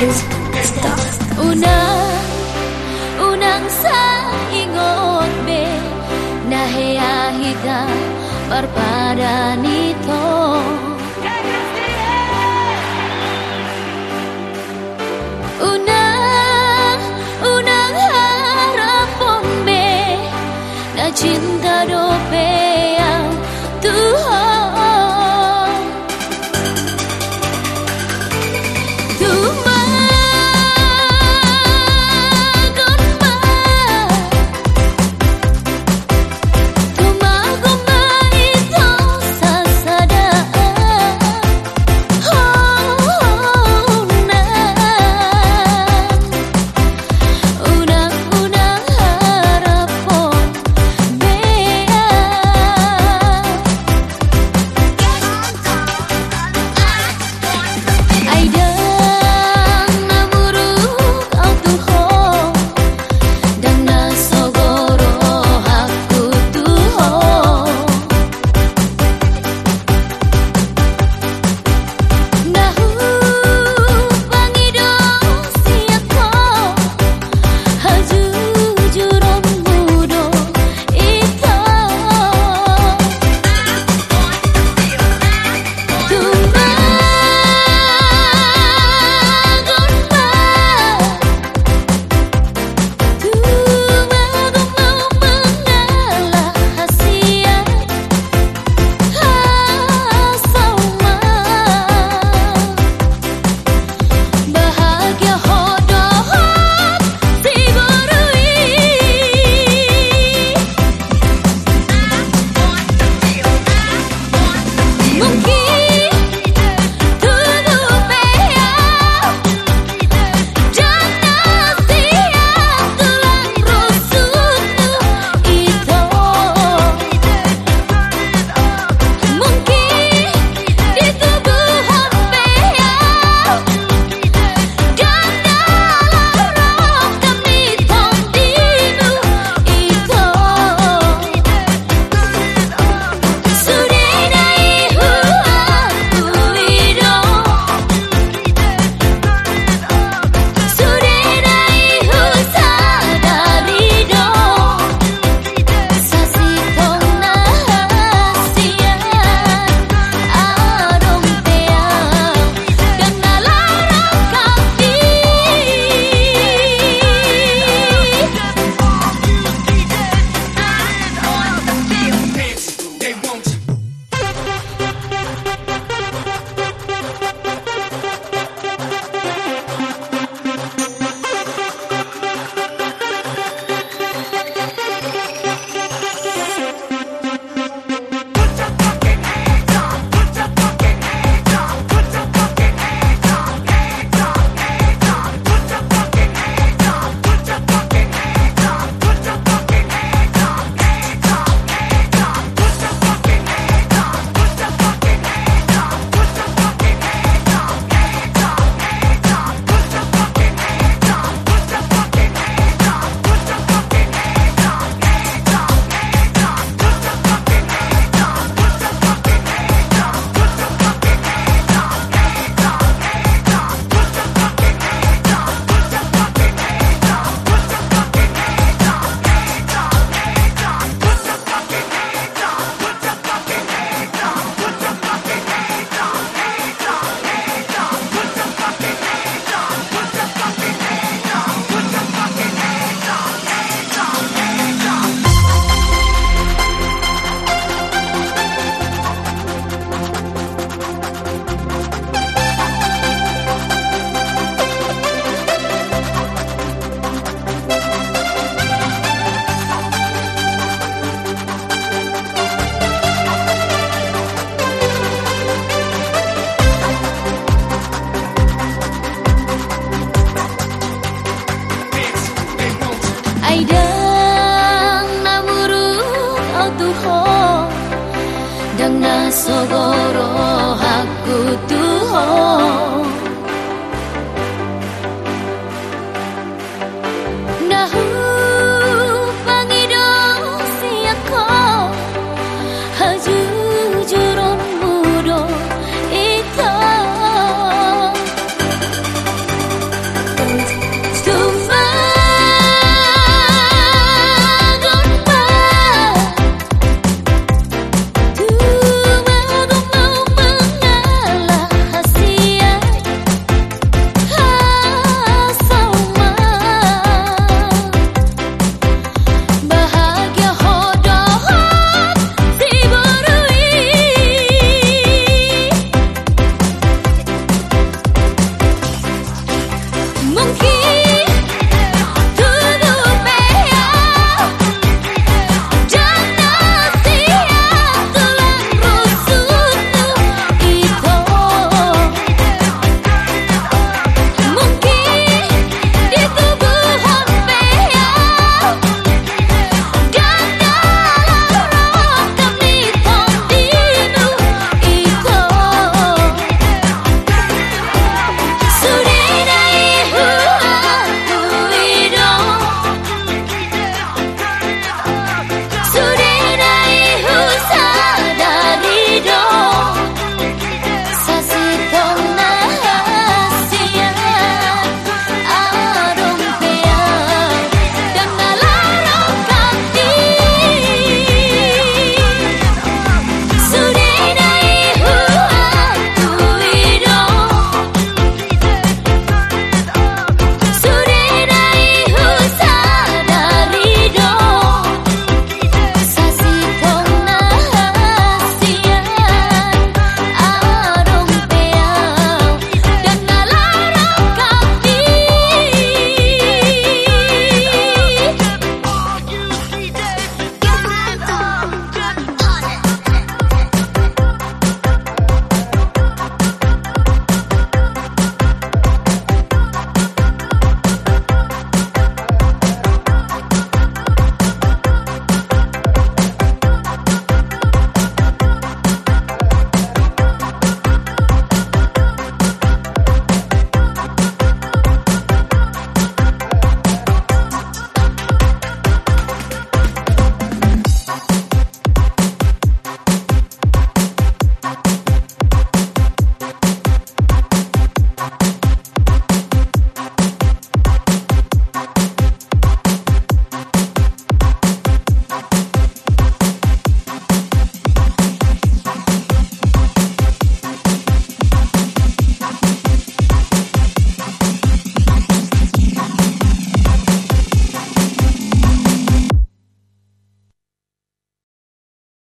Unang, unang sa ingot be Nahiyahi ka parpada nito. dang namuru oh otuho dang nasogoro haku tuho.